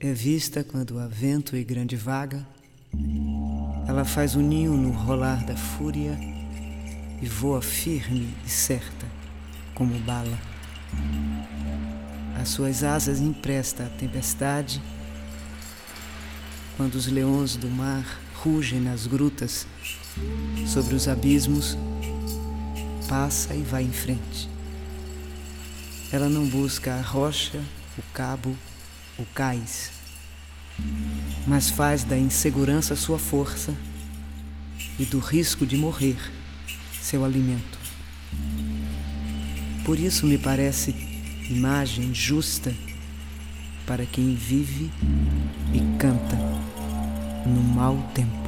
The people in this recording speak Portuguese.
É vista quando há vento e grande vaga, ela faz o ninho no rolar da fúria e voa firme e certa, como bala. As suas asas empresta a tempestade, quando os leões do mar rugem nas grutas, sobre os abismos, passa e vai em frente. Ela não busca a rocha, o cabo, o cais, mas faz da insegurança sua força e do risco de morrer seu alimento. Por isso me parece imagem justa para quem vive e canta no mau tempo.